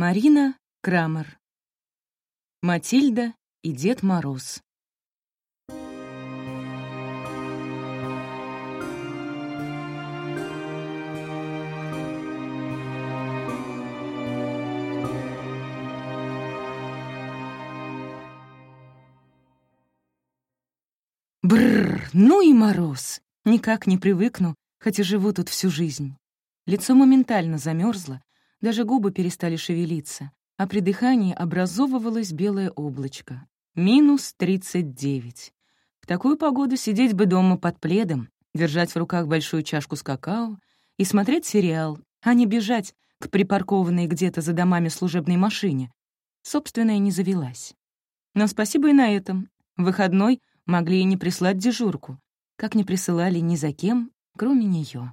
Марина Крамер. Матильда и Дед Мороз. Бррр, ну и мороз. Никак не привыкну, хотя живу тут всю жизнь. Лицо моментально замерзло, даже губы перестали шевелиться, а при дыхании образовывалось белое облачко. Минус 39. В такую погоду сидеть бы дома под пледом, держать в руках большую чашку с какао и смотреть сериал, а не бежать к припаркованной где-то за домами служебной машине. Собственная не завелась. Но спасибо и на этом. В выходной могли и не прислать дежурку, как не присылали ни за кем, кроме нее.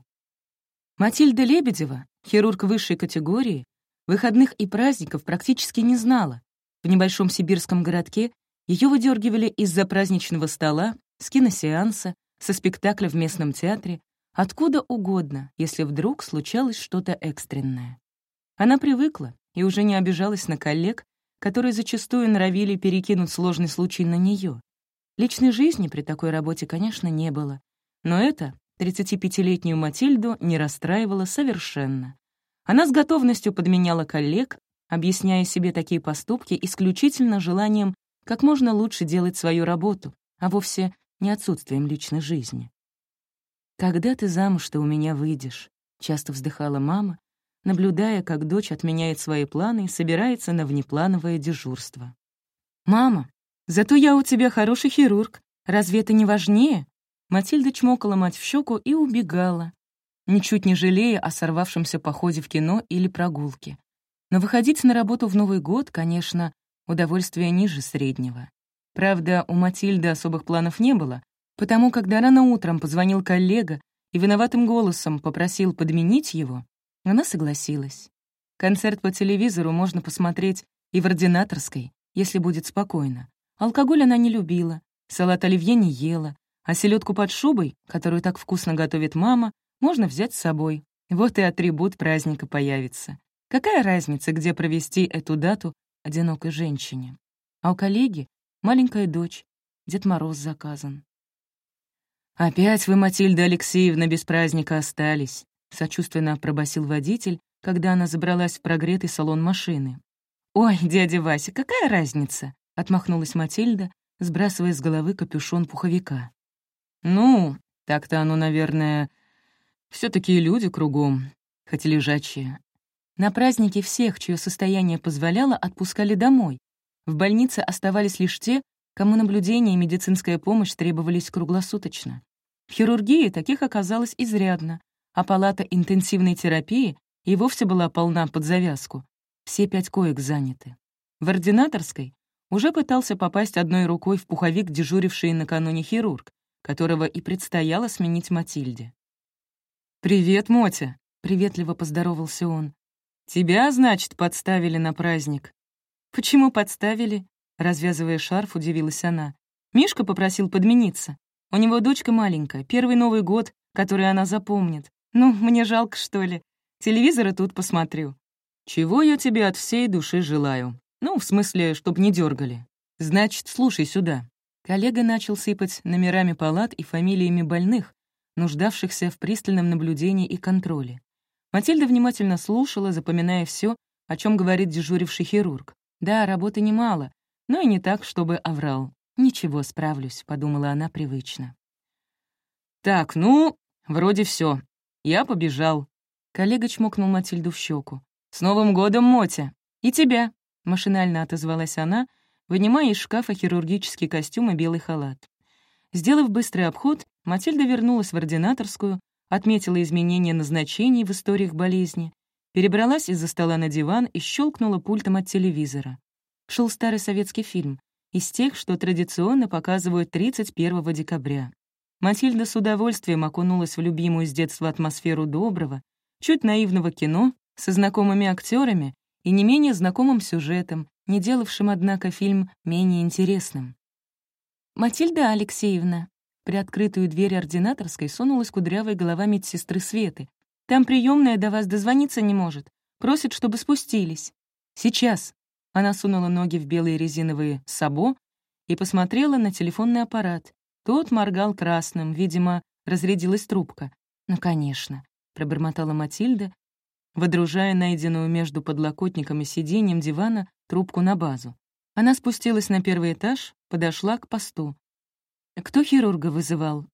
Матильда Лебедева, хирург высшей категории, выходных и праздников практически не знала. В небольшом сибирском городке ее выдергивали из-за праздничного стола, с киносеанса, со спектакля в местном театре, откуда угодно, если вдруг случалось что-то экстренное. Она привыкла и уже не обижалась на коллег, которые зачастую норовили перекинуть сложный случай на нее. Личной жизни при такой работе, конечно, не было, но это 35-летнюю Матильду не расстраивала совершенно. Она с готовностью подменяла коллег, объясняя себе такие поступки исключительно желанием как можно лучше делать свою работу, а вовсе не отсутствием личной жизни. «Когда ты замуж-то у меня выйдешь?» — часто вздыхала мама, наблюдая, как дочь отменяет свои планы и собирается на внеплановое дежурство. «Мама, зато я у тебя хороший хирург. Разве это не важнее?» Матильда чмокала мать в щеку и убегала, ничуть не жалея о сорвавшемся походе в кино или прогулке. Но выходить на работу в Новый год, конечно, удовольствие ниже среднего. Правда, у Матильды особых планов не было, потому когда рано утром позвонил коллега и виноватым голосом попросил подменить его, она согласилась. Концерт по телевизору можно посмотреть и в ординаторской, если будет спокойно. Алкоголь она не любила, салат оливье не ела, а селедку под шубой, которую так вкусно готовит мама, можно взять с собой. Вот и атрибут праздника появится. Какая разница, где провести эту дату одинокой женщине? А у коллеги маленькая дочь, Дед Мороз заказан. «Опять вы, Матильда Алексеевна, без праздника остались», — сочувственно пробасил водитель, когда она забралась в прогретый салон машины. «Ой, дядя Вася, какая разница?» — отмахнулась Матильда, сбрасывая с головы капюшон пуховика. «Ну, так-то оно, наверное, все таки люди кругом, хоть и лежачие». На празднике всех, чье состояние позволяло, отпускали домой. В больнице оставались лишь те, кому наблюдение и медицинская помощь требовались круглосуточно. В хирургии таких оказалось изрядно, а палата интенсивной терапии и вовсе была полна под завязку. Все пять коек заняты. В ординаторской уже пытался попасть одной рукой в пуховик дежуривший накануне хирург, которого и предстояло сменить Матильде. «Привет, Мотя!» — приветливо поздоровался он. «Тебя, значит, подставили на праздник?» «Почему подставили?» — развязывая шарф, удивилась она. «Мишка попросил подмениться. У него дочка маленькая, первый Новый год, который она запомнит. Ну, мне жалко, что ли. Телевизора тут посмотрю». «Чего я тебе от всей души желаю? Ну, в смысле, чтоб не дергали. Значит, слушай сюда. Коллега начал сыпать номерами палат и фамилиями больных, нуждавшихся в пристальном наблюдении и контроле. Матильда внимательно слушала, запоминая все, о чем говорит дежуривший хирург. Да, работы немало, но и не так, чтобы оврал. «Ничего, справлюсь», — подумала она привычно. «Так, ну, вроде все. Я побежал». Коллега чмокнул Матильду в щеку. «С Новым годом, Мотя! И тебя!» — машинально отозвалась она, вынимая из шкафа хирургический костюм и белый халат. Сделав быстрый обход, Матильда вернулась в ординаторскую, отметила изменения назначений в историях болезни, перебралась из-за стола на диван и щелкнула пультом от телевизора. Шел старый советский фильм, из тех, что традиционно показывают 31 декабря. Матильда с удовольствием окунулась в любимую с детства атмосферу доброго, чуть наивного кино со знакомыми актерами и не менее знакомым сюжетом, не делавшим, однако, фильм менее интересным. «Матильда Алексеевна», при открытую дверь ординаторской сунулась кудрявой голова медсестры Светы. «Там приемная до вас дозвониться не может. Просит, чтобы спустились». «Сейчас». Она сунула ноги в белые резиновые сабо и посмотрела на телефонный аппарат. Тот моргал красным, видимо, разрядилась трубка. «Ну, конечно», — пробормотала Матильда, водружая найденную между подлокотником и сиденьем дивана трубку на базу. Она спустилась на первый этаж, подошла к посту. «Кто хирурга вызывал?»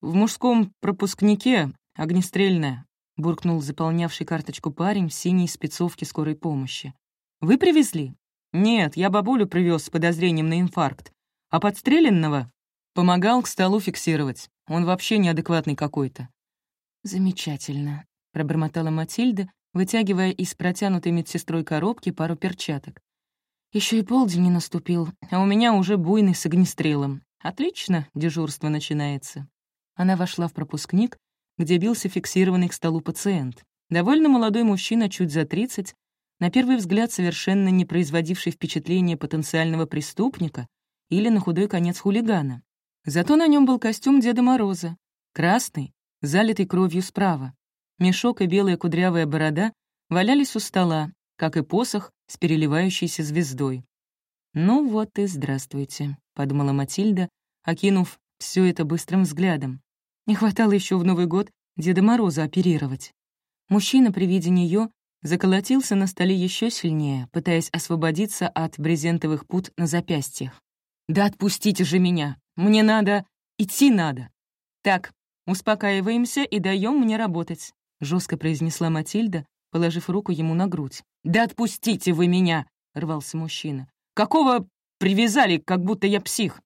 «В мужском пропускнике огнестрельная», — буркнул заполнявший карточку парень в синей спецовке скорой помощи. «Вы привезли?» «Нет, я бабулю привез с подозрением на инфаркт, а подстреленного помогал к столу фиксировать. Он вообще неадекватный какой-то». «Замечательно», — пробормотала Матильда, вытягивая из протянутой медсестрой коробки пару перчаток. Еще и полдень не наступил, а у меня уже буйный с огнестрелом. Отлично, дежурство начинается». Она вошла в пропускник, где бился фиксированный к столу пациент. Довольно молодой мужчина, чуть за 30, на первый взгляд совершенно не производивший впечатления потенциального преступника или, на худой конец, хулигана. Зато на нем был костюм Деда Мороза, красный, залитый кровью справа. Мешок и белая кудрявая борода валялись у стола, как и посох с переливающейся звездой. «Ну вот и здравствуйте», — подумала Матильда, окинув все это быстрым взглядом. Не хватало еще в Новый год Деда Мороза оперировать. Мужчина при виде нее заколотился на столе еще сильнее, пытаясь освободиться от брезентовых пут на запястьях. «Да отпустите же меня! Мне надо... идти надо!» «Так, успокаиваемся и даем мне работать», — жестко произнесла Матильда, положив руку ему на грудь. «Да отпустите вы меня!» — рвался мужчина. «Какого привязали, как будто я псих?»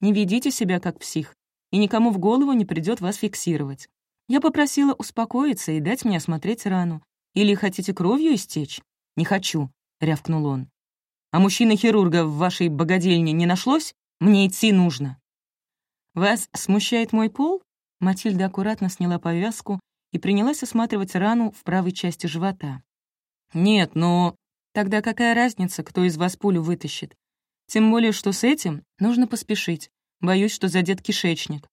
«Не ведите себя как псих, и никому в голову не придет вас фиксировать. Я попросила успокоиться и дать мне осмотреть рану. Или хотите кровью истечь?» «Не хочу», — рявкнул он. «А мужчины-хирурга в вашей богадельне не нашлось? Мне идти нужно». «Вас смущает мой пол?» Матильда аккуратно сняла повязку и принялась осматривать рану в правой части живота. «Нет, но...» «Тогда какая разница, кто из вас пулю вытащит? Тем более, что с этим нужно поспешить. Боюсь, что задет кишечник».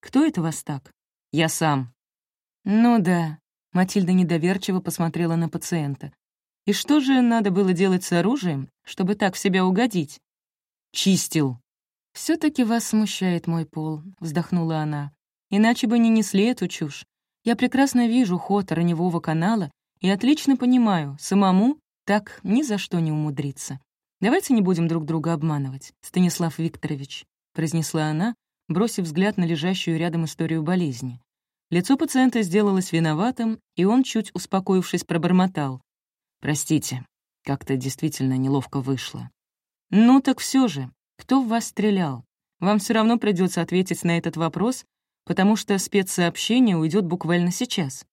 «Кто это вас так?» «Я сам». «Ну да», — Матильда недоверчиво посмотрела на пациента. «И что же надо было делать с оружием, чтобы так в себя угодить?» «Чистил». все таки вас смущает мой пол», — вздохнула она. «Иначе бы не несли эту чушь. Я прекрасно вижу ход раневого канала и отлично понимаю, самому так ни за что не умудриться. Давайте не будем друг друга обманывать, Станислав Викторович», произнесла она, бросив взгляд на лежащую рядом историю болезни. Лицо пациента сделалось виноватым, и он, чуть успокоившись, пробормотал. «Простите, как-то действительно неловко вышло». «Ну так все же, кто в вас стрелял? Вам все равно придется ответить на этот вопрос, потому что спецсообщение уйдет буквально сейчас.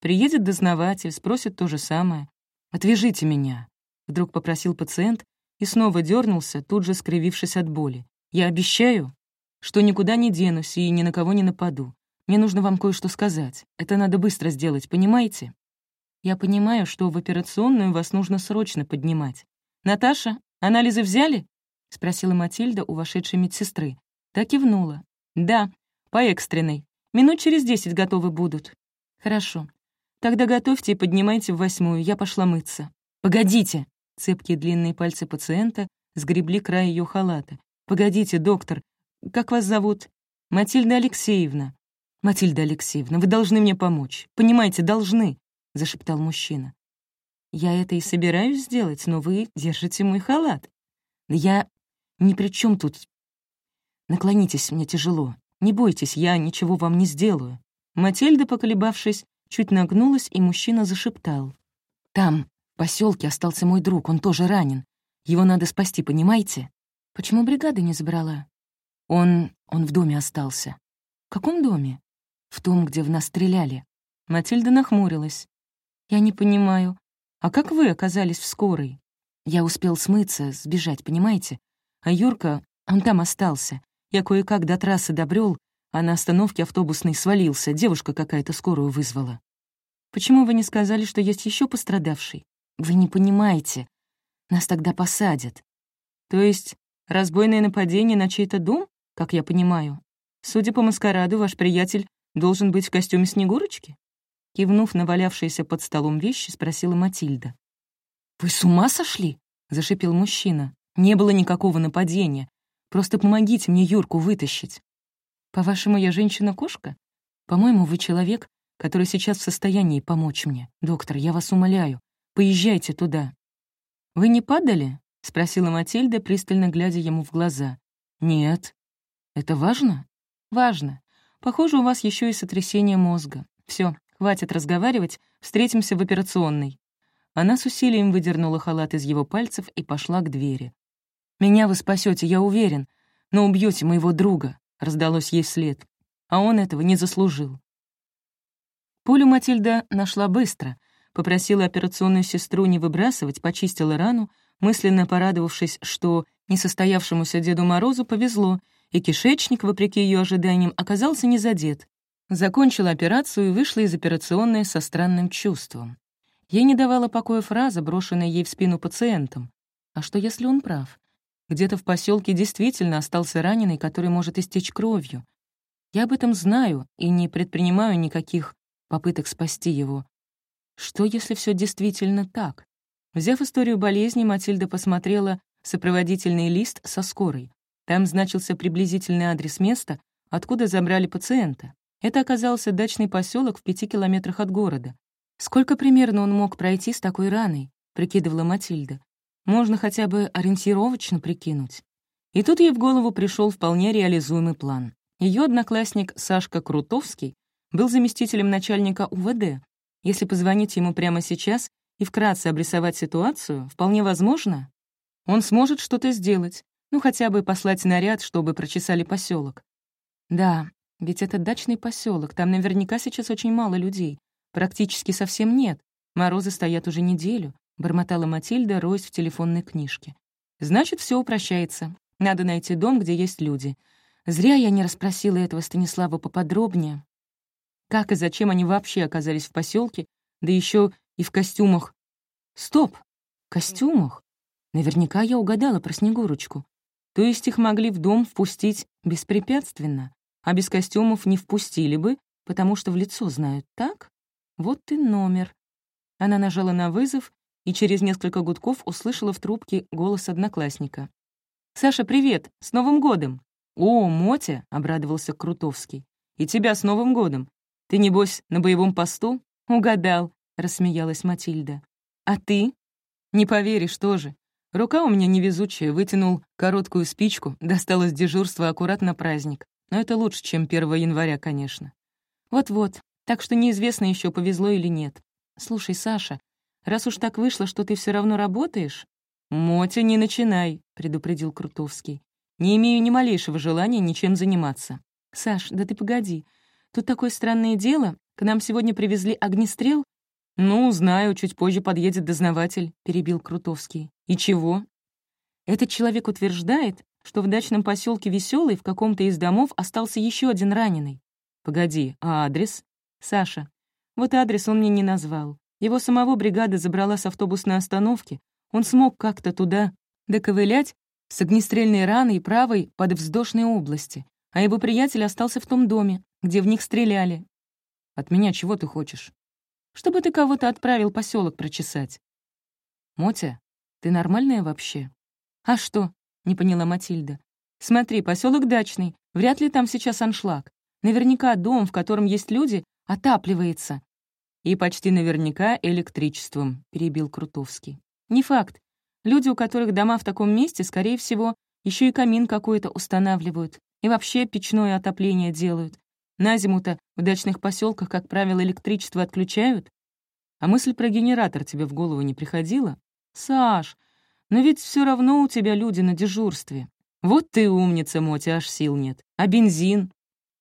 Приедет дознаватель, спросит то же самое. «Отвяжите меня», — вдруг попросил пациент и снова дернулся, тут же скривившись от боли. «Я обещаю, что никуда не денусь и ни на кого не нападу. Мне нужно вам кое-что сказать. Это надо быстро сделать, понимаете? Я понимаю, что в операционную вас нужно срочно поднимать. Наташа, анализы взяли?» — спросила Матильда у вошедшей медсестры. Так кивнула. «Да, по экстренной. Минут через десять готовы будут. Хорошо. Тогда готовьте и поднимайте в восьмую, я пошла мыться. Погодите! Цепкие длинные пальцы пациента сгребли край ее халата. Погодите, доктор, как вас зовут? Матильда Алексеевна. Матильда Алексеевна, вы должны мне помочь. Понимаете, должны, зашептал мужчина. Я это и собираюсь сделать, но вы держите мой халат. Я ни при чем тут. Наклонитесь, мне тяжело. Не бойтесь, я ничего вам не сделаю». Матильда, поколебавшись, чуть нагнулась, и мужчина зашептал. «Там, в поселке, остался мой друг, он тоже ранен. Его надо спасти, понимаете? Почему бригада не забрала?» «Он... он в доме остался». «В каком доме?» «В том, где в нас стреляли». Матильда нахмурилась. «Я не понимаю. А как вы оказались в скорой?» «Я успел смыться, сбежать, понимаете? А Юрка, он там остался. Я кое-как до трассы добрел, а на остановке автобусный свалился, девушка какая-то скорую вызвала. Почему вы не сказали, что есть еще пострадавший? Вы не понимаете. Нас тогда посадят. То есть разбойное нападение на чей-то дом, как я понимаю? Судя по маскараду, ваш приятель должен быть в костюме Снегурочки? Кивнув на валявшиеся под столом вещи, спросила Матильда. «Вы с ума сошли?» — зашипел мужчина. «Не было никакого нападения. Просто помогите мне Юрку вытащить». «По-вашему, я женщина-кошка? По-моему, вы человек, который сейчас в состоянии помочь мне. Доктор, я вас умоляю, поезжайте туда». «Вы не падали?» — спросила Матильда, пристально глядя ему в глаза. «Нет». «Это важно?» «Важно. Похоже, у вас еще и сотрясение мозга. Все, хватит разговаривать, встретимся в операционной». Она с усилием выдернула халат из его пальцев и пошла к двери. «Меня вы спасете, я уверен, но убьете моего друга», — раздалось ей вслед. А он этого не заслужил. Пулю Матильда нашла быстро, попросила операционную сестру не выбрасывать, почистила рану, мысленно порадовавшись, что несостоявшемуся Деду Морозу повезло, и кишечник, вопреки ее ожиданиям, оказался не задет. Закончила операцию и вышла из операционной со странным чувством. Ей не давала покоя фраза, брошенная ей в спину пациентом. А что, если он прав? Где-то в поселке действительно остался раненый, который может истечь кровью. Я об этом знаю и не предпринимаю никаких попыток спасти его. Что, если все действительно так? Взяв историю болезни, Матильда посмотрела сопроводительный лист со скорой. Там значился приблизительный адрес места, откуда забрали пациента. Это оказался дачный поселок в пяти километрах от города. Сколько примерно он мог пройти с такой раной, прикидывала Матильда. Можно хотя бы ориентировочно прикинуть. И тут ей в голову пришел вполне реализуемый план. Ее одноклассник Сашка Крутовский был заместителем начальника УВД. Если позвонить ему прямо сейчас и вкратце обрисовать ситуацию, вполне возможно, он сможет что-то сделать, ну хотя бы послать наряд, чтобы прочесали поселок. Да, ведь это дачный поселок, там наверняка сейчас очень мало людей. Практически совсем нет. Морозы стоят уже неделю, бормотала Матильда, роясь в телефонной книжке. Значит, все упрощается. Надо найти дом, где есть люди. Зря я не расспросила этого Станислава поподробнее. Как и зачем они вообще оказались в поселке, да еще и в костюмах. Стоп! Костюмах? Наверняка я угадала про Снегурочку. То есть их могли в дом впустить беспрепятственно, а без костюмов не впустили бы, потому что в лицо знают, так? Вот и номер. Она нажала на вызов и через несколько гудков услышала в трубке голос одноклассника. «Саша, привет! С Новым годом!» «О, Мотя!» — обрадовался Крутовский. «И тебя с Новым годом! Ты, небось, на боевом посту?» «Угадал», — рассмеялась Матильда. «А ты?» «Не поверишь тоже. Рука у меня невезучая, вытянул короткую спичку, достал из дежурства аккуратно праздник. Но это лучше, чем 1 января, конечно. Вот-вот, так что неизвестно еще, повезло или нет. Слушай, Саша, раз уж так вышло, что ты все равно работаешь... «Мотя, не начинай», — предупредил Крутовский. «Не имею ни малейшего желания ничем заниматься». «Саш, да ты погоди. Тут такое странное дело. К нам сегодня привезли огнестрел». «Ну, знаю, чуть позже подъедет дознаватель», — перебил Крутовский. «И чего?» «Этот человек утверждает, что в дачном поселке Веселый в каком-то из домов остался еще один раненый. Погоди, а адрес? Саша. Вот адрес он мне не назвал. Его самого бригада забрала с автобусной остановки. Он смог как-то туда доковылять с огнестрельной раной правой под вздошной области, а его приятель остался в том доме, где в них стреляли. От меня чего ты хочешь? Чтобы ты кого-то отправил поселок прочесать. Мотя, ты нормальная вообще? А что? Не поняла Матильда. Смотри, поселок дачный. Вряд ли там сейчас аншлаг. Наверняка дом, в котором есть люди, отапливается. И почти наверняка электричеством, перебил Крутовский. Не факт. Люди, у которых дома в таком месте, скорее всего, еще и камин какой-то устанавливают. И вообще печное отопление делают. На зиму-то в дачных поселках, как правило, электричество отключают. А мысль про генератор тебе в голову не приходила? Саш, но ведь все равно у тебя люди на дежурстве. Вот ты умница, Мотя, аж сил нет. А бензин?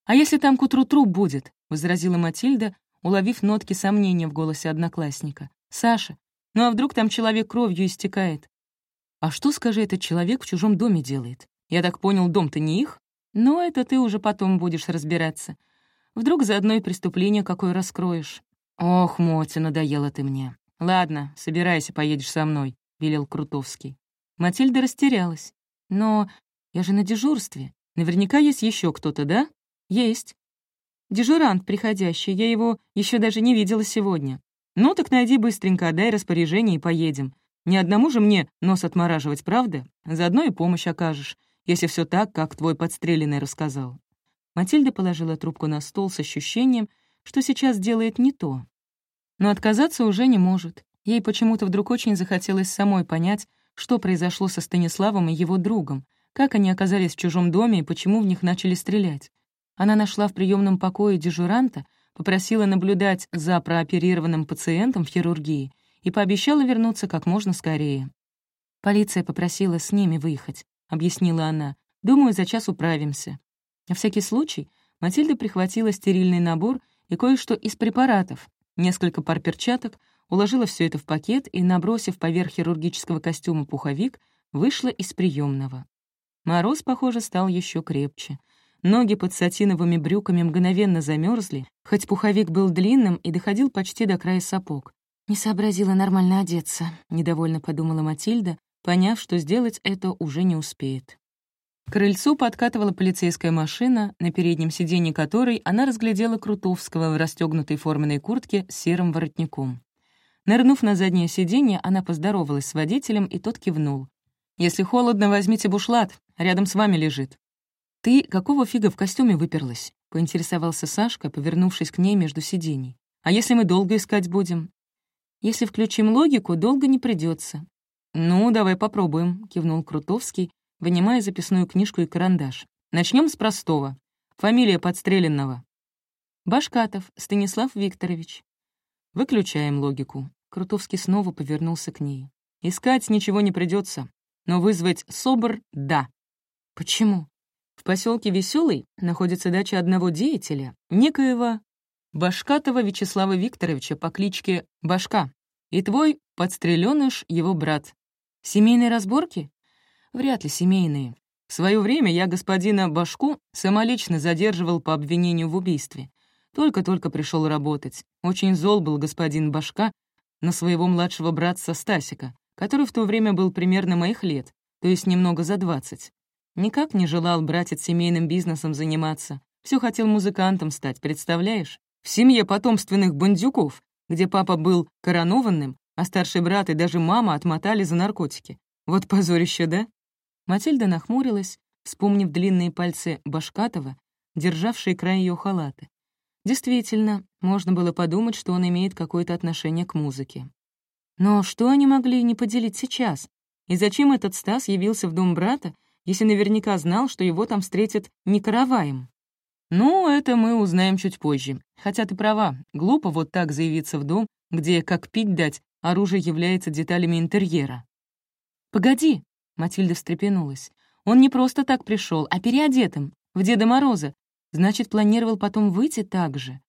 А если там к утру труп будет? — возразила Матильда, уловив нотки сомнения в голосе одноклассника. «Саша, ну а вдруг там человек кровью истекает?» «А что, скажи, этот человек в чужом доме делает? Я так понял, дом-то не их?» «Но это ты уже потом будешь разбираться. Вдруг заодно и преступление какое раскроешь. Ох, Мотя, надоела ты мне. Ладно, собирайся, поедешь со мной, — велел Крутовский. Матильда растерялась. Но я же на дежурстве. Наверняка есть еще кто-то, да? Есть. Дежурант приходящий, я его еще даже не видела сегодня. Ну так найди быстренько, отдай распоряжение и поедем. Ни одному же мне нос отмораживать, правда? Заодно и помощь окажешь, если все так, как твой подстреленный рассказал». Матильда положила трубку на стол с ощущением, что сейчас делает не то. Но отказаться уже не может. Ей почему-то вдруг очень захотелось самой понять, что произошло со Станиславом и его другом, как они оказались в чужом доме и почему в них начали стрелять. Она нашла в приемном покое дежуранта, попросила наблюдать за прооперированным пациентом в хирургии и пообещала вернуться как можно скорее. «Полиция попросила с ними выехать», — объяснила она. «Думаю, за час управимся». На всякий случай Матильда прихватила стерильный набор и кое-что из препаратов, несколько пар перчаток, уложила все это в пакет и, набросив поверх хирургического костюма пуховик, вышла из приемного. Мороз, похоже, стал еще крепче. Ноги под сатиновыми брюками мгновенно замерзли, хоть пуховик был длинным и доходил почти до края сапог. «Не сообразила нормально одеться», — недовольно подумала Матильда, поняв, что сделать это уже не успеет. К крыльцу подкатывала полицейская машина, на переднем сиденье которой она разглядела Крутовского в расстегнутой форменной куртке с серым воротником. Нырнув на заднее сиденье, она поздоровалась с водителем, и тот кивнул. «Если холодно, возьмите бушлат, рядом с вами лежит». «Ты какого фига в костюме выперлась?» — поинтересовался Сашка, повернувшись к ней между сидений. «А если мы долго искать будем?» «Если включим логику, долго не придется. «Ну, давай попробуем», — кивнул Крутовский, вынимая записную книжку и карандаш. Начнем с простого. Фамилия подстреленного. Башкатов Станислав Викторович. Выключаем логику. Крутовский снова повернулся к ней. Искать ничего не придется, но вызвать СОБР — да. Почему? Поселке Веселый находится дача одного деятеля, некоего Башкатова Вячеслава Викторовича по кличке Башка, и твой подстреленыш его брат. Семейные разборки? Вряд ли семейные. В свое время я господина Башку самолично задерживал по обвинению в убийстве. Только-только пришел работать. Очень зол был господин Башка на своего младшего братца Стасика, который в то время был примерно моих лет, то есть немного за двадцать. Никак не желал братец семейным бизнесом заниматься. Все хотел музыкантом стать, представляешь? В семье потомственных бандюков, где папа был коронованным, а старший брат и даже мама отмотали за наркотики. Вот позорище, да? Матильда нахмурилась, вспомнив длинные пальцы Башкатова, державшие край ее халата. Действительно, можно было подумать, что он имеет какое-то отношение к музыке. Но что они могли не поделить сейчас? И зачем этот Стас явился в дом брата, если наверняка знал, что его там встретят не караваем? Ну, это мы узнаем чуть позже. Хотя ты права, глупо вот так заявиться в дом, где, как пить дать, оружие является деталями интерьера. «Погоди!» — Матильда встрепенулась. «Он не просто так пришел, а переодетым, в Деда Мороза. Значит, планировал потом выйти так же».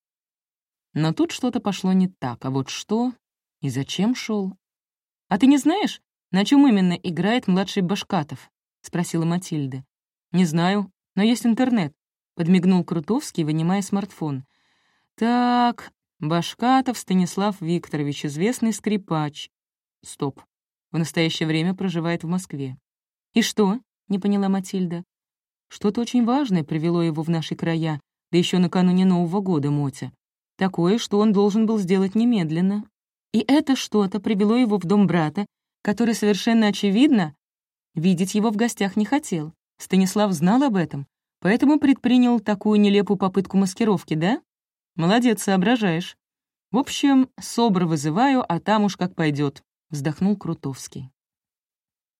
Но тут что-то пошло не так, а вот что и зачем шел? «А ты не знаешь, на чем именно играет младший Башкатов?» — спросила Матильда. «Не знаю, но есть интернет», — подмигнул Крутовский, вынимая смартфон. «Так, Башкатов Станислав Викторович, известный скрипач. Стоп в настоящее время проживает в Москве. «И что?» — не поняла Матильда. «Что-то очень важное привело его в наши края, да еще накануне Нового года, Мотя. Такое, что он должен был сделать немедленно. И это что-то привело его в дом брата, который совершенно очевидно видеть его в гостях не хотел. Станислав знал об этом, поэтому предпринял такую нелепую попытку маскировки, да? Молодец, соображаешь. В общем, СОБР вызываю, а там уж как пойдет. — вздохнул Крутовский.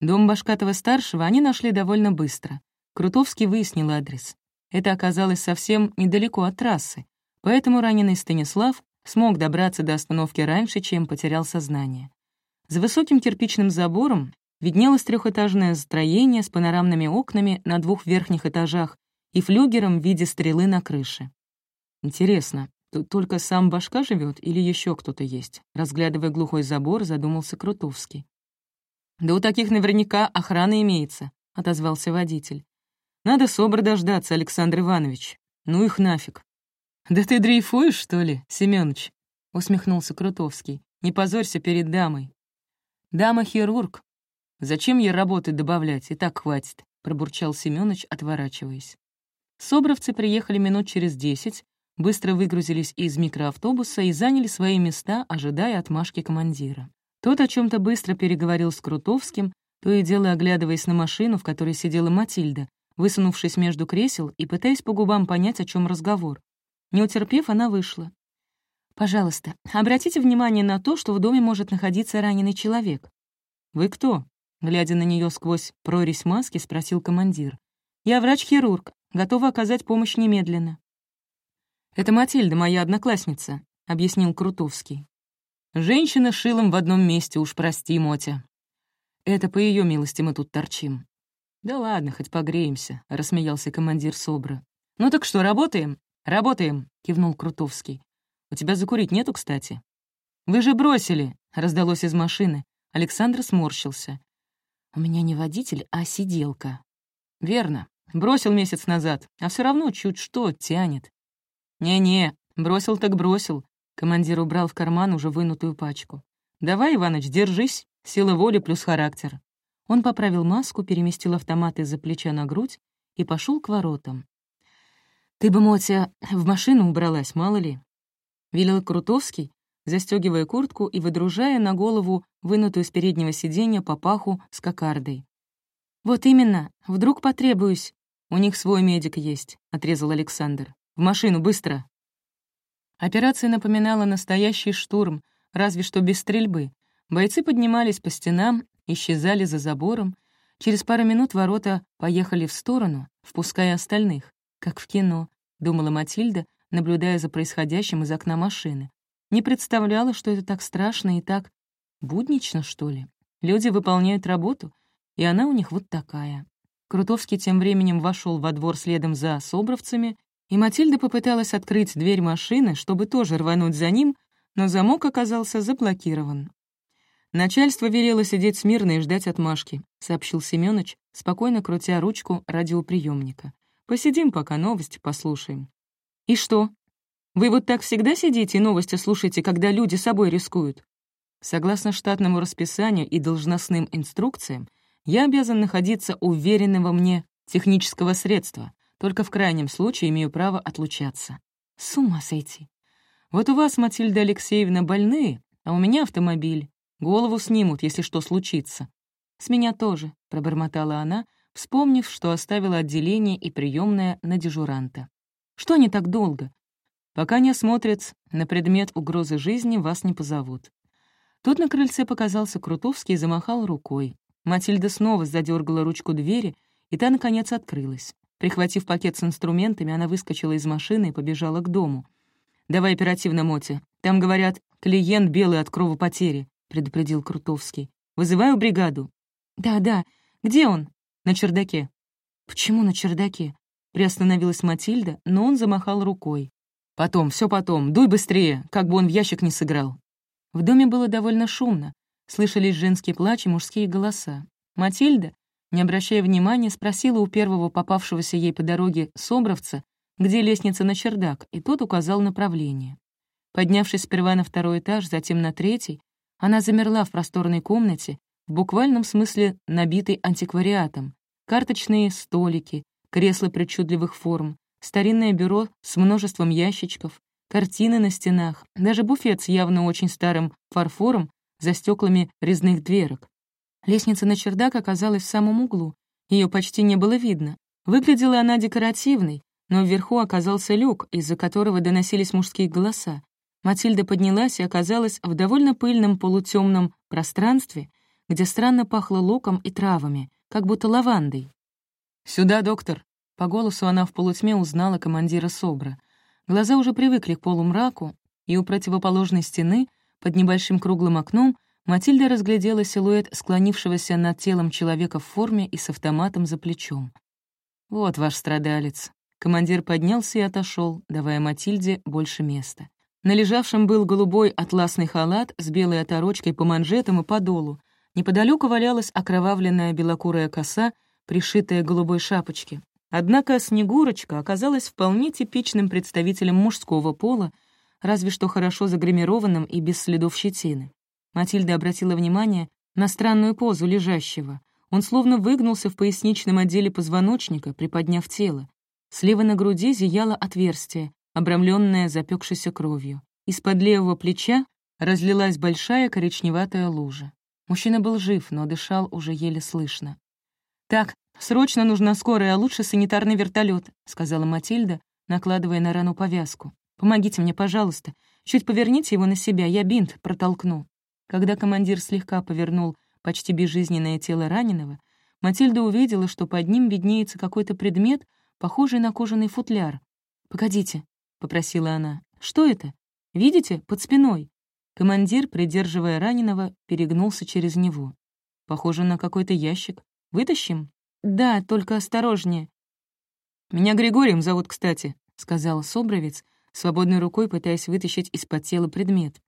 Дом Башкатова-старшего они нашли довольно быстро. Крутовский выяснил адрес. Это оказалось совсем недалеко от трассы, поэтому раненый Станислав смог добраться до остановки раньше, чем потерял сознание. За высоким кирпичным забором виднелось трехэтажное строение с панорамными окнами на двух верхних этажах и флюгером в виде стрелы на крыше. Интересно, Тут только сам башка живет или еще кто-то есть?» Разглядывая глухой забор, задумался Крутовский. «Да у таких наверняка охрана имеется», — отозвался водитель. «Надо собр дождаться, Александр Иванович. Ну их нафиг». «Да ты дрейфуешь, что ли, Семёныч?» — усмехнулся Крутовский. «Не позорься перед дамой». «Дама хирург. Зачем ей работы добавлять? И так хватит», — пробурчал Семёныч, отворачиваясь. Собровцы приехали минут через десять, быстро выгрузились из микроавтобуса и заняли свои места, ожидая отмашки командира. Тот о чем то быстро переговорил с Крутовским, то и дело оглядываясь на машину, в которой сидела Матильда, высунувшись между кресел и пытаясь по губам понять, о чем разговор. Не утерпев, она вышла. «Пожалуйста, обратите внимание на то, что в доме может находиться раненый человек». «Вы кто?» — глядя на нее сквозь прорезь маски, спросил командир. «Я врач-хирург, готова оказать помощь немедленно». «Это Матильда, моя одноклассница», — объяснил Крутовский. «Женщина шилом в одном месте, уж прости, Мотя. Это по ее милости мы тут торчим». «Да ладно, хоть погреемся», — рассмеялся командир СОБРа. «Ну так что, работаем?» «Работаем», — кивнул Крутовский. «У тебя закурить нету, кстати?» «Вы же бросили!» — раздалось из машины. Александр сморщился. «У меня не водитель, а сиделка». «Верно. Бросил месяц назад, а все равно чуть что тянет». «Не-не, бросил так бросил». Командир убрал в карман уже вынутую пачку. «Давай, Иваныч, держись. Сила воли плюс характер». Он поправил маску, переместил автомат из-за плеча на грудь и пошел к воротам. «Ты бы, Мотя, в машину убралась, мало ли», — велел Крутовский, застегивая куртку и выдружая на голову вынутую с переднего сиденья папаху с кокардой. «Вот именно, вдруг потребуюсь. У них свой медик есть», — отрезал Александр. «В машину, быстро!» Операция напоминала настоящий штурм, разве что без стрельбы. Бойцы поднимались по стенам, исчезали за забором. Через пару минут ворота поехали в сторону, впуская остальных, как в кино, думала Матильда, наблюдая за происходящим из окна машины. Не представляла, что это так страшно и так буднично, что ли. Люди выполняют работу, и она у них вот такая. Крутовский тем временем вошел во двор следом за собровцами, и Матильда попыталась открыть дверь машины, чтобы тоже рвануть за ним, но замок оказался заблокирован. «Начальство велело сидеть смирно и ждать отмашки», — сообщил Семёныч, спокойно крутя ручку радиоприемника. «Посидим, пока новости послушаем». «И что? Вы вот так всегда сидите и новости слушаете, когда люди собой рискуют?» Согласно штатному расписанию и должностным инструкциям, я обязан находиться уверенного мне технического средства, только в крайнем случае имею право отлучаться. С ума сойти. Вот у вас, Матильда Алексеевна, больные, а у меня автомобиль. Голову снимут, если что случится. С меня тоже, — пробормотала она, вспомнив, что оставила отделение и приемное на дежуранта. Что не так долго? Пока не осмотрят на предмет угрозы жизни, вас не позовут. Тут на крыльце показался Крутовский и замахал рукой. Матильда снова задергала ручку двери, и та, наконец, открылась. Прихватив пакет с инструментами, она выскочила из машины и побежала к дому. «Давай оперативно, Мотя. Там, говорят, клиент белый от кровопотери», — предупредил Крутовский. «Вызываю бригаду». «Да-да. Где он?» «На чердаке». «Почему на чердаке?» Приостановилась Матильда, но он замахал рукой. «Потом, все потом. Дуй быстрее, как бы он в ящик не сыграл». В доме было довольно шумно. Слышались женский плач и мужские голоса. Матильда, не обращая внимания, спросила у первого попавшегося ей по дороге собровца, где лестница на чердак, и тот указал направление. Поднявшись сперва на второй этаж, затем на третий, она замерла в просторной комнате, в буквальном смысле набитой антиквариатом. Карточные столики, кресла причудливых форм, старинное бюро с множеством ящичков, картины на стенах, даже буфет с явно очень старым фарфором за стеклами резных дверок. Лестница на чердак оказалась в самом углу. Ее почти не было видно. Выглядела она декоративной, но вверху оказался люк, из-за которого доносились мужские голоса. Матильда поднялась и оказалась в довольно пыльном полутемном пространстве, где странно пахло луком и травами, как будто лавандой. «Сюда, доктор!» По голосу она в полутьме узнала командира СОБРа. Глаза уже привыкли к полумраку, и у противоположной стены, под небольшим круглым окном, Матильда разглядела силуэт склонившегося над телом человека в форме и с автоматом за плечом. «Вот ваш страдалец». Командир поднялся и отошел, давая Матильде больше места. На лежавшем был голубой атласный халат с белой оторочкой по манжетам и по долу. Неподалеку валялась окровавленная белокурая коса, пришитая голубой шапочке. Однако Снегурочка оказалась вполне типичным представителем мужского пола, разве что хорошо загримированным и без следов щетины. Матильда обратила внимание на странную позу лежащего. Он словно выгнулся в поясничном отделе позвоночника, приподняв тело. Слева на груди зияло отверстие, обрамленное запекшейся кровью. Из-под левого плеча разлилась большая коричневатая лужа. Мужчина был жив, но дышал уже еле слышно. «Так, срочно нужна скорая, а лучше санитарный вертолет, сказала Матильда, накладывая на рану повязку. «Помогите мне, пожалуйста. Чуть поверните его на себя, я бинт протолкну». Когда командир слегка повернул почти безжизненное тело раненого, Матильда увидела, что под ним виднеется какой-то предмет, похожий на кожаный футляр. «Погодите», — попросила она. «Что это? Видите? Под спиной». Командир, придерживая раненого, перегнулся через него. «Похоже на какой-то ящик. Вытащим?» «Да, только осторожнее». «Меня Григорием зовут, кстати», — сказал Собровец, свободной рукой пытаясь вытащить из-под тела предмет.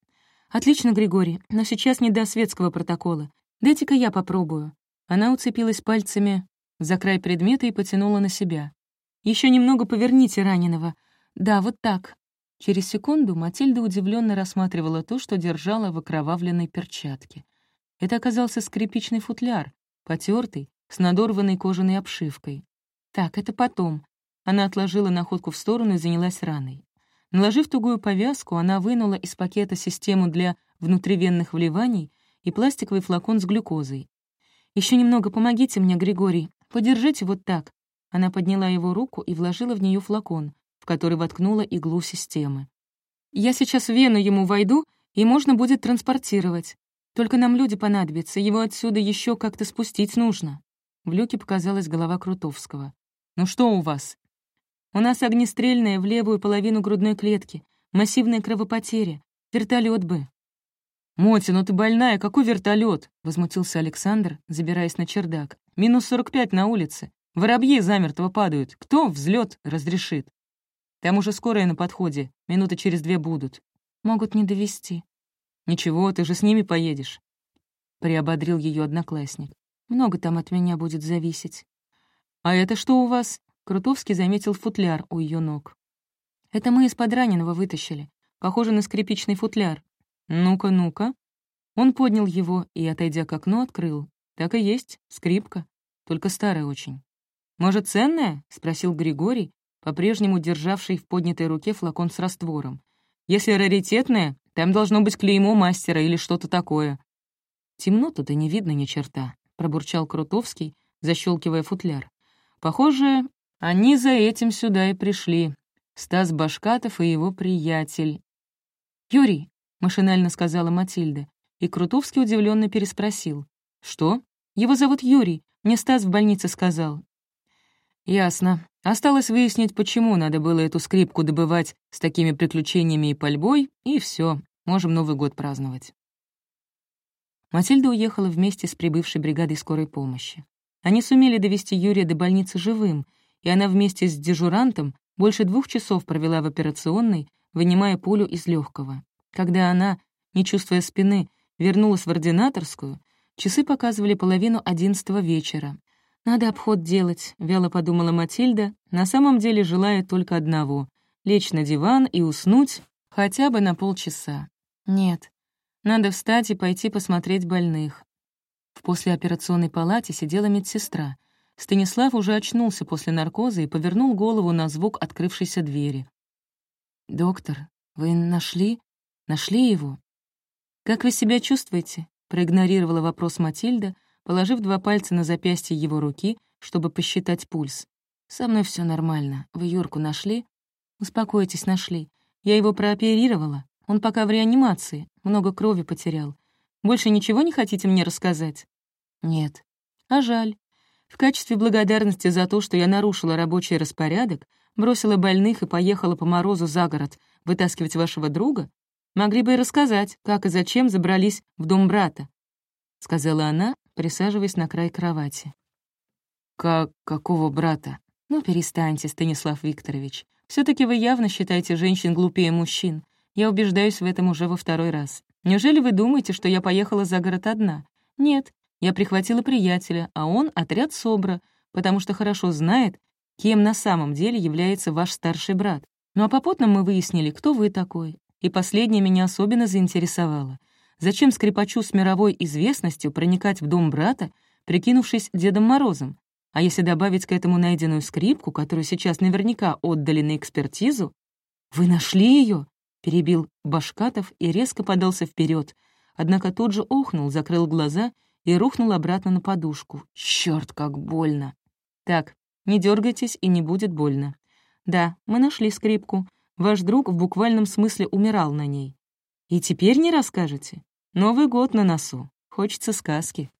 «Отлично, Григорий, но сейчас не до светского протокола. Дайте-ка я попробую». Она уцепилась пальцами за край предмета и потянула на себя. Еще немного поверните раненого. Да, вот так». Через секунду Матильда удивленно рассматривала то, что держала в окровавленной перчатке. Это оказался скрипичный футляр, потертый, с надорванной кожаной обшивкой. «Так, это потом». Она отложила находку в сторону и занялась раной. Наложив тугую повязку, она вынула из пакета систему для внутривенных вливаний и пластиковый флакон с глюкозой. Еще немного помогите мне, Григорий. Подержите вот так». Она подняла его руку и вложила в нее флакон, в который воткнула иглу системы. «Я сейчас в вену ему войду, и можно будет транспортировать. Только нам люди понадобятся, его отсюда еще как-то спустить нужно». В люке показалась голова Крутовского. «Ну что у вас?» «У нас огнестрельная в левую половину грудной клетки, массивная кровопотеря, вертолет бы». «Мотя, ну ты больная, какой вертолет? возмутился Александр, забираясь на чердак. «Минус сорок пять на улице. Воробьи замертво падают. Кто взлет разрешит?» «Там уже скорая на подходе. Минуты через две будут». «Могут не довести. «Ничего, ты же с ними поедешь», — приободрил ее одноклассник. «Много там от меня будет зависеть». «А это что у вас?» Крутовский заметил футляр у ее ног. «Это мы из-под раненого вытащили. Похоже на скрипичный футляр. «Ну-ка, ну-ка». Он поднял его и, отойдя к окну, открыл. Так и есть, скрипка, только старая очень. «Может, ценная?» — спросил Григорий, по-прежнему державший в поднятой руке флакон с раствором. «Если раритетная, там должно быть клеймо мастера или что-то такое». «Темно тут и не видно ни черта», — пробурчал Крутовский, защелкивая футляр. «Похоже, они за этим сюда и пришли. Стас Башкатов и его приятель». «Юрий, — машинально сказала Матильда, и Крутовский удивленно переспросил. «Что? Его зовут Юрий, мне Стас в больнице сказал». «Ясно. Осталось выяснить, почему надо было эту скрипку добывать с такими приключениями и пальбой, и все, можем Новый год праздновать». Матильда уехала вместе с прибывшей бригадой скорой помощи. Они сумели довести Юрия до больницы живым, и она вместе с дежурантом больше двух часов провела в операционной, вынимая пулю из легкого. Когда она, не чувствуя спины, вернулась в ординаторскую, часы показывали половину одиннадцатого вечера. «Надо обход делать», — вяло подумала Матильда, на самом деле желая только одного — лечь на диван и уснуть хотя бы на полчаса. Нет, надо встать и пойти посмотреть больных. В послеоперационной палате сидела медсестра. Станислав уже очнулся после наркоза и повернул голову на звук открывшейся двери. «Доктор, вы нашли?» Нашли его? «Как вы себя чувствуете?» — проигнорировала вопрос Матильда, положив два пальца на запястье его руки, чтобы посчитать пульс. «Со мной все нормально. Вы Юрку нашли?» «Успокойтесь, нашли. Я его прооперировала. Он пока в реанимации, много крови потерял. Больше ничего не хотите мне рассказать?» «Нет». «А жаль. В качестве благодарности за то, что я нарушила рабочий распорядок, бросила больных и поехала по морозу за город вытаскивать вашего друга, Могли бы и рассказать, как и зачем забрались в дом брата», — сказала она, присаживаясь на край кровати. «Как... какого брата?» «Ну, перестаньте, Станислав Викторович. все таки вы явно считаете женщин глупее мужчин. Я убеждаюсь в этом уже во второй раз. Неужели вы думаете, что я поехала за город одна? Нет, я прихватила приятеля, а он — отряд СОБРа, потому что хорошо знает, кем на самом деле является ваш старший брат. Ну а попутно мы выяснили, кто вы такой. И последнее меня особенно заинтересовало. Зачем скрипачу с мировой известностью проникать в дом брата, прикинувшись Дедом Морозом? А если добавить к этому найденную скрипку, которую сейчас наверняка отдали на экспертизу? Вы нашли ее? — перебил Башкатов и резко подался вперед, однако тут же охнул, закрыл глаза и рухнул обратно на подушку. Черт, как больно! Так, не дергайтесь и не будет больно. Да, мы нашли скрипку. Ваш друг в буквальном смысле умирал на ней. И теперь не расскажете? Новый год на носу. Хочется сказки.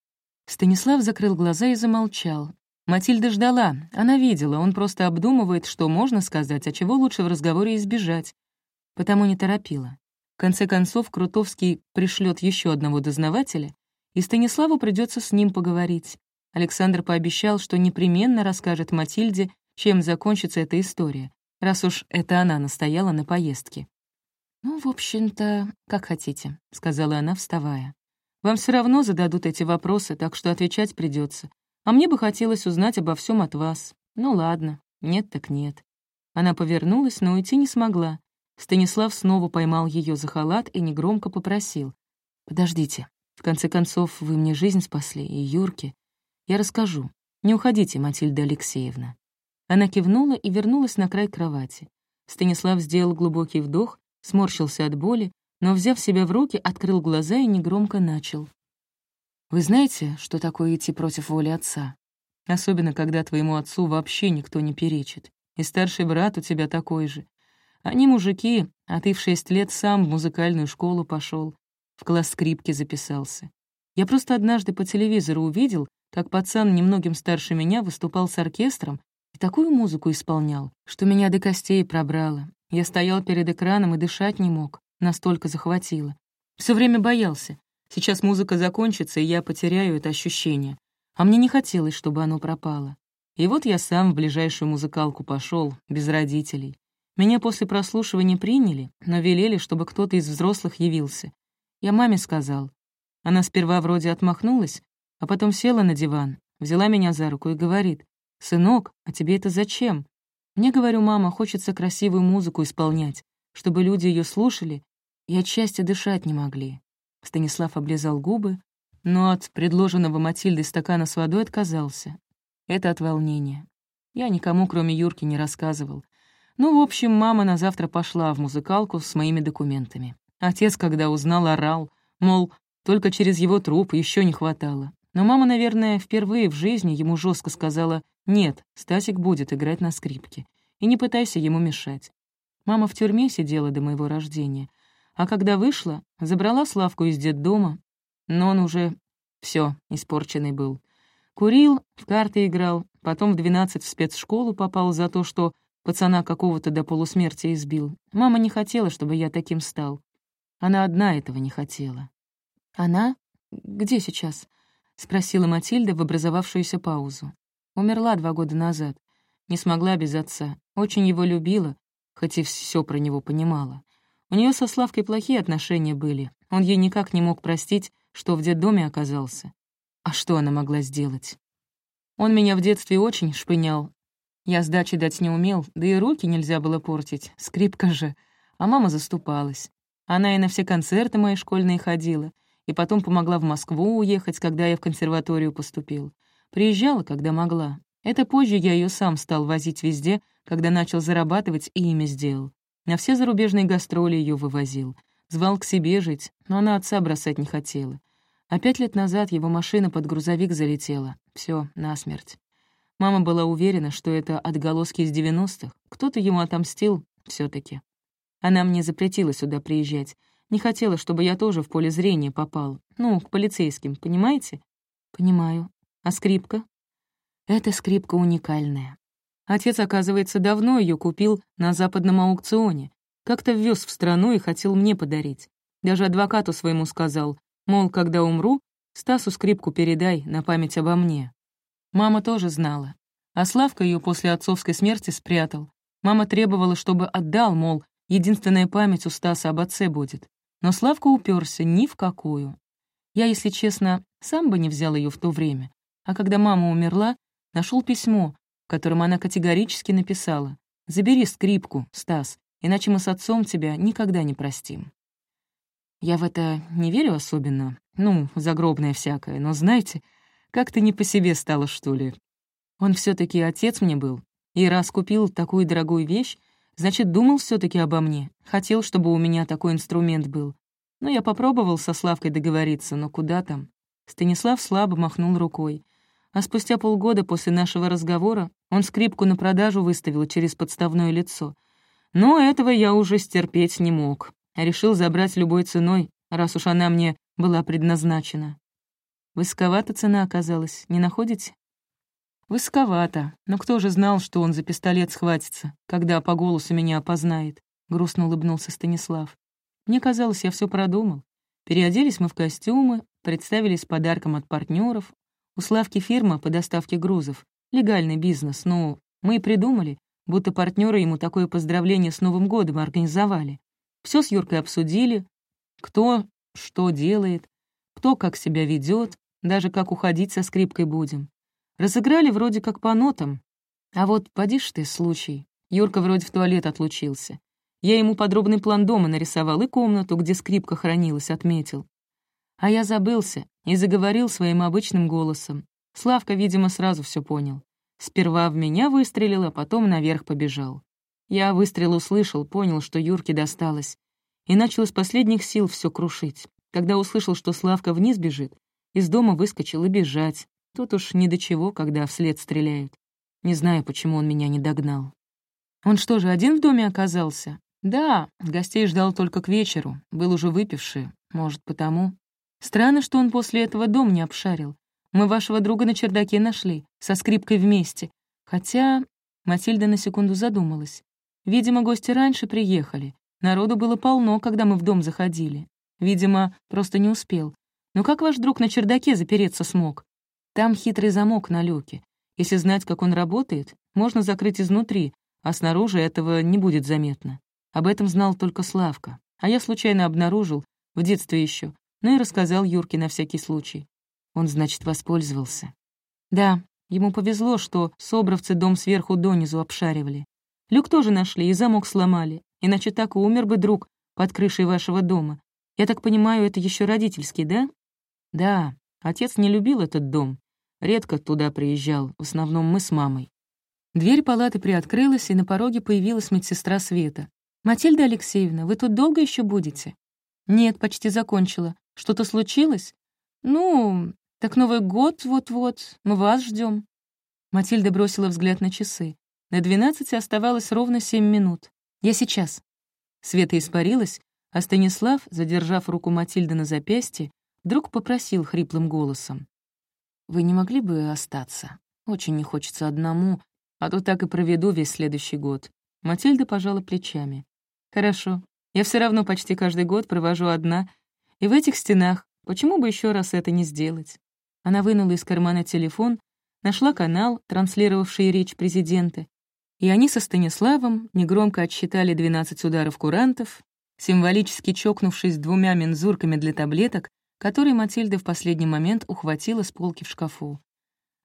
Станислав закрыл глаза и замолчал. Матильда ждала, она видела, он просто обдумывает, что можно сказать, а чего лучше в разговоре избежать. Потому не торопила. В конце концов, Крутовский пришлет еще одного дознавателя, и Станиславу придется с ним поговорить. Александр пообещал, что непременно расскажет Матильде, чем закончится эта история, раз уж это она настояла на поездке. «Ну, в общем-то, как хотите», — сказала она, вставая. «Вам все равно зададут эти вопросы, так что отвечать придется. А мне бы хотелось узнать обо всем от вас. Ну ладно, нет так нет». Она повернулась, но уйти не смогла. Станислав снова поймал ее за халат и негромко попросил. «Подождите, в конце концов, вы мне жизнь спасли, и Юрке. Я расскажу. Не уходите, Матильда Алексеевна». Она кивнула и вернулась на край кровати. Станислав сделал глубокий вдох, сморщился от боли, но, взяв себя в руки, открыл глаза и негромко начал. «Вы знаете, что такое идти против воли отца? Особенно, когда твоему отцу вообще никто не перечит. И старший брат у тебя такой же. Они мужики, а ты в шесть лет сам в музыкальную школу пошел в класс скрипки записался. Я просто однажды по телевизору увидел, как пацан немногим старше меня выступал с оркестром и такую музыку исполнял, что меня до костей пробрало. Я стоял перед экраном и дышать не мог, настолько захватило. Все время боялся. Сейчас музыка закончится, и я потеряю это ощущение. А мне не хотелось, чтобы оно пропало. И вот я сам в ближайшую музыкалку пошел, без родителей. Меня после прослушивания приняли, но велели, чтобы кто-то из взрослых явился. Я маме сказал. Она сперва вроде отмахнулась, а потом села на диван, взяла меня за руку и говорит, «Сынок, а тебе это зачем?» Мне, говорю, мама, хочется красивую музыку исполнять, чтобы люди ее слушали и от счастья дышать не могли. Станислав облизал губы, но от предложенного Матильдой стакана с водой отказался. Это от волнения. Я никому, кроме Юрки, не рассказывал. Ну, в общем, мама на завтра пошла в музыкалку с моими документами. Отец, когда узнал, орал, мол, только через его труп еще не хватало. Но мама, наверное, впервые в жизни ему жестко сказала «Нет, Стасик будет играть на скрипке, и не пытайся ему мешать». Мама в тюрьме сидела до моего рождения, а когда вышла, забрала Славку из детдома, но он уже все испорченный был. Курил, в карты играл, потом в двенадцать в спецшколу попал за то, что пацана какого-то до полусмерти избил. Мама не хотела, чтобы я таким стал. Она одна этого не хотела. «Она? Где сейчас?» — спросила Матильда в образовавшуюся паузу. Умерла два года назад. Не смогла без отца. Очень его любила, хоть и все про него понимала. У нее со Славкой плохие отношения были. Он ей никак не мог простить, что в детдоме оказался. А что она могла сделать? Он меня в детстве очень шпынял. Я сдачи дать не умел, да и руки нельзя было портить, скрипка же. А мама заступалась. Она и на все концерты мои школьные ходила, и потом помогла в Москву уехать, когда я в консерваторию поступил. Приезжала, когда могла. Это позже я ее сам стал возить везде, когда начал зарабатывать и имя сделал. На все зарубежные гастроли ее вывозил. Звал к себе жить, но она отца бросать не хотела. А пять лет назад его машина под грузовик залетела. Все, насмерть. Мама была уверена, что это отголоски из девяностых. Кто-то ему отомстил все таки она мне запретила сюда приезжать. Не хотела, чтобы я тоже в поле зрения попал. Ну, к полицейским, понимаете? Понимаю. А скрипка? Эта скрипка уникальная. Отец, оказывается, давно ее купил на западном аукционе. Как-то ввез в страну и хотел мне подарить. Даже адвокату своему сказал, мол, когда умру, Стасу скрипку передай на память обо мне. Мама тоже знала. А Славка ее после отцовской смерти спрятал. Мама требовала, чтобы отдал, мол, Единственная память у Стаса об отце будет. Но Славка уперся ни в какую. Я, если честно, сам бы не взял ее в то время. А когда мама умерла, нашел письмо, в котором она категорически написала «Забери скрипку, Стас, иначе мы с отцом тебя никогда не простим». Я в это не верю особенно, ну, загробное всякое, но знаете, как-то не по себе стало, что ли. Он все таки отец мне был, и раз купил такую дорогую вещь, Значит, думал все таки обо мне. Хотел, чтобы у меня такой инструмент был. Но я попробовал со Славкой договориться, но куда там? Станислав слабо махнул рукой. А спустя полгода после нашего разговора он скрипку на продажу выставил через подставное лицо. Но этого я уже стерпеть не мог. Решил забрать любой ценой, раз уж она мне была предназначена. Высоковата цена оказалась, не находите? Высоковато, но кто же знал, что он за пистолет схватится, когда по голосу меня опознает? Грустно улыбнулся Станислав. Мне казалось, я все продумал. Переоделись мы в костюмы, представились подарком от партнеров. У Славки фирма по доставке грузов. Легальный бизнес, но мы и придумали, будто партнеры ему такое поздравление с Новым годом организовали. Все с Юркой обсудили, кто что делает, кто как себя ведет, даже как уходить со скрипкой будем. Разыграли вроде как по нотам. А вот поди ж ты, случай. Юрка вроде в туалет отлучился. Я ему подробный план дома нарисовал и комнату, где скрипка хранилась, отметил. А я забылся и заговорил своим обычным голосом. Славка, видимо, сразу все понял. Сперва в меня выстрелил, а потом наверх побежал. Я выстрел услышал, понял, что Юрке досталось, и начал из последних сил все крушить. Когда услышал, что Славка вниз бежит, из дома выскочил и бежать. Тут уж ни до чего, когда вслед стреляют. Не знаю, почему он меня не догнал. Он что же, один в доме оказался? Да, гостей ждал только к вечеру, был уже выпивший, может, потому. Странно, что он после этого дом не обшарил. Мы вашего друга на чердаке нашли, со скрипкой вместе. Хотя... Матильда на секунду задумалась. Видимо, гости раньше приехали. Народу было полно, когда мы в дом заходили. Видимо, просто не успел. Но как ваш друг на чердаке запереться смог? Там хитрый замок на люке. Если знать, как он работает, можно закрыть изнутри, а снаружи этого не будет заметно. Об этом знал только Славка. А я случайно обнаружил, в детстве еще, ну и рассказал Юрке на всякий случай. Он, значит, воспользовался. Да, ему повезло, что собровцы дом сверху донизу обшаривали. Люк тоже нашли и замок сломали, иначе так и умер бы друг под крышей вашего дома. Я так понимаю, это еще родительский, да? Да, отец не любил этот дом. Редко туда приезжал, в основном мы с мамой. Дверь палаты приоткрылась, и на пороге появилась медсестра Света. «Матильда Алексеевна, вы тут долго еще будете?» «Нет, почти закончила. Что-то случилось?» «Ну, так Новый год вот-вот. Мы вас ждем. Матильда бросила взгляд на часы. На двенадцати оставалось ровно семь минут. «Я сейчас». Света испарилась, а Станислав, задержав руку Матильды на запястье, вдруг попросил хриплым голосом. «Вы не могли бы остаться? Очень не хочется одному, а то так и проведу весь следующий год». Матильда пожала плечами. Хорошо. Я все равно почти каждый год провожу одна. И в этих стенах почему бы еще раз это не сделать? Она вынула из кармана телефон, нашла канал, транслировавший речь президента, и они со Станиславом негромко отсчитали 12 ударов курантов, символически чокнувшись двумя мензурками для таблеток, которые Матильда в последний момент ухватила с полки в шкафу.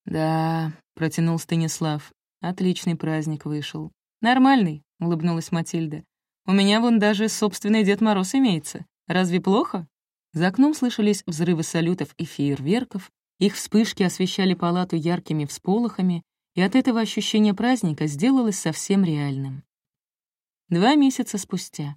«Да», — протянул Станислав, — «отличный праздник вышел». «Нормальный», — улыбнулась Матильда. У меня вон даже собственный Дед Мороз имеется. Разве плохо?» За окном слышались взрывы салютов и фейерверков, их вспышки освещали палату яркими всполохами, и от этого ощущение праздника сделалось совсем реальным. Два месяца спустя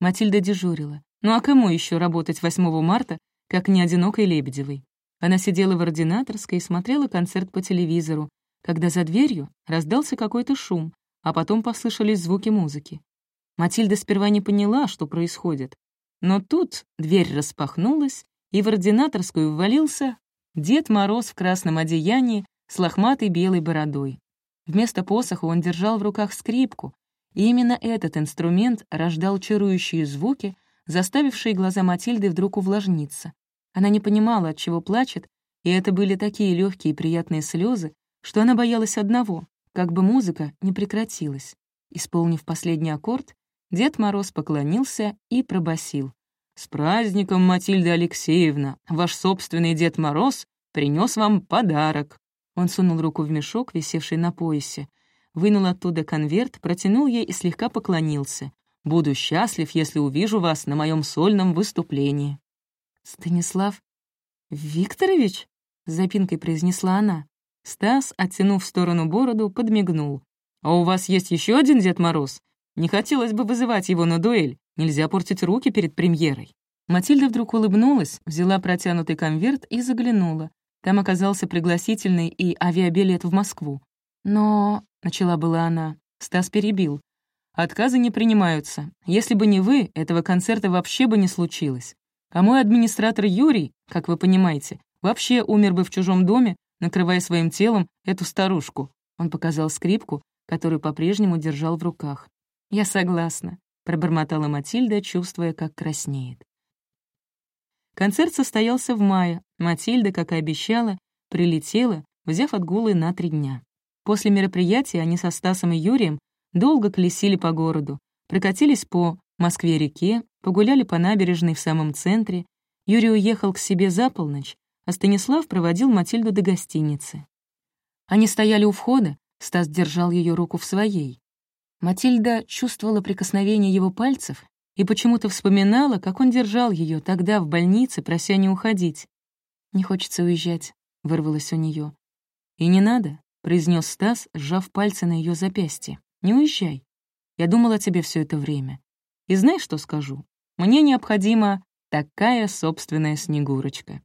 Матильда дежурила. Ну а кому еще работать 8 марта, как не одинокой Лебедевой? Она сидела в ординаторской и смотрела концерт по телевизору, когда за дверью раздался какой-то шум, а потом послышались звуки музыки. Матильда сперва не поняла, что происходит. Но тут дверь распахнулась, и в ординаторскую ввалился Дед Мороз в красном одеянии с лохматой белой бородой. Вместо посоха он держал в руках скрипку, и именно этот инструмент рождал чарующие звуки, заставившие глаза Матильды вдруг увлажниться. Она не понимала, от чего плачет, и это были такие легкие и приятные слезы, что она боялась одного, как бы музыка не прекратилась. Исполнив последний аккорд, Дед Мороз поклонился и пробасил. «С праздником, Матильда Алексеевна! Ваш собственный Дед Мороз принес вам подарок!» Он сунул руку в мешок, висевший на поясе, вынул оттуда конверт, протянул ей и слегка поклонился. «Буду счастлив, если увижу вас на моем сольном выступлении». «Станислав Викторович?» — запинкой произнесла она. Стас, оттянув в сторону бороду, подмигнул. «А у вас есть еще один Дед Мороз? Не хотелось бы вызывать его на дуэль. Нельзя портить руки перед премьерой. Матильда вдруг улыбнулась, взяла протянутый конверт и заглянула. Там оказался пригласительный и авиабилет в Москву. «Но...» — начала была она. Стас перебил. «Отказы не принимаются. Если бы не вы, этого концерта вообще бы не случилось. А мой администратор Юрий, как вы понимаете, вообще умер бы в чужом доме, накрывая своим телом эту старушку». Он показал скрипку, которую по-прежнему держал в руках. «Я согласна», — пробормотала Матильда, чувствуя, как краснеет. Концерт состоялся в мае. Матильда, как и обещала, прилетела, взяв отгулы на три дня. После мероприятия они со Стасом и Юрием долго колесили по городу, прокатились по Москве-реке, погуляли по набережной в самом центре. Юрий уехал к себе за полночь, а Станислав проводил Матильду до гостиницы. Они стояли у входа, Стас держал ее руку в своей. Матильда чувствовала прикосновение его пальцев и почему-то вспоминала, как он держал ее тогда в больнице, прося не уходить. «Не хочется уезжать», — вырвалось у нее. «И не надо», — произнес Стас, сжав пальцы на ее запястье. «Не уезжай. Я думала о тебе все это время. И знаешь, что скажу? Мне необходима такая собственная Снегурочка».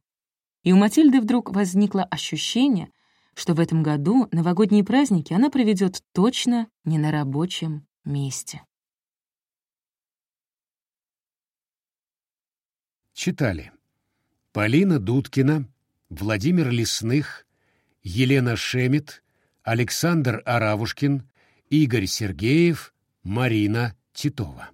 И у Матильды вдруг возникло ощущение, что в этом году новогодние праздники она проведет точно не на рабочем месте. Читали Полина Дудкина, Владимир Лесных, Елена Шемет, Александр Аравушкин, Игорь Сергеев, Марина Титова.